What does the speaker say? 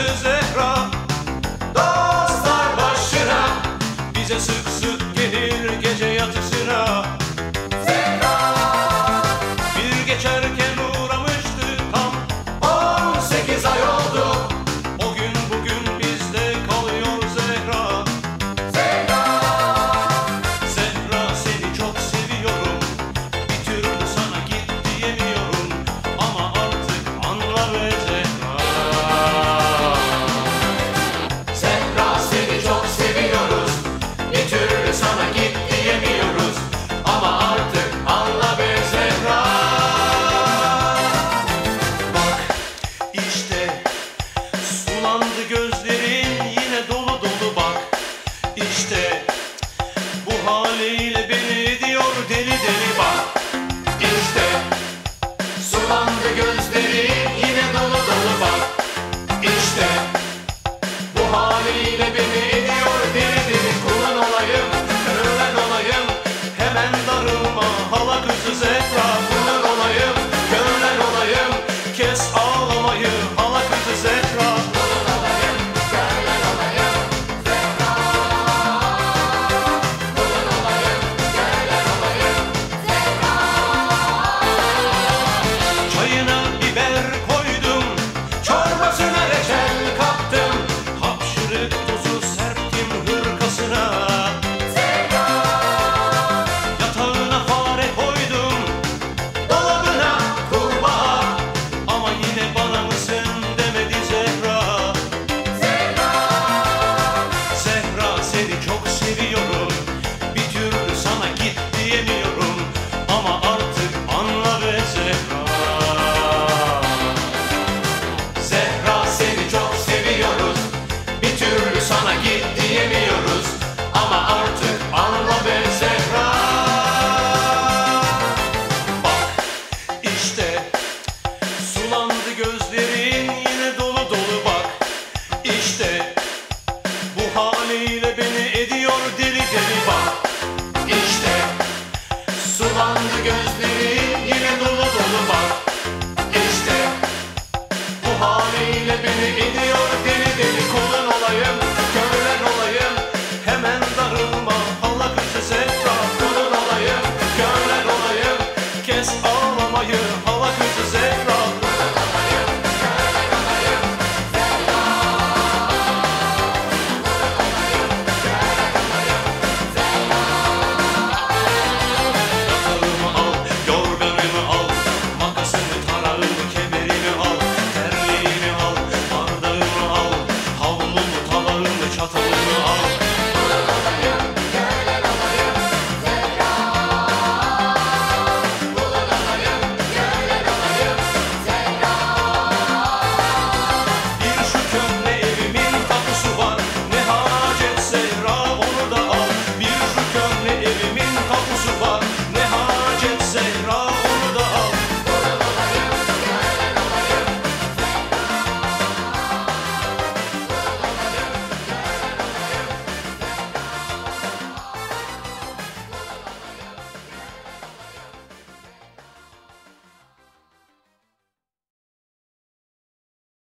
is seni çok seviyorum.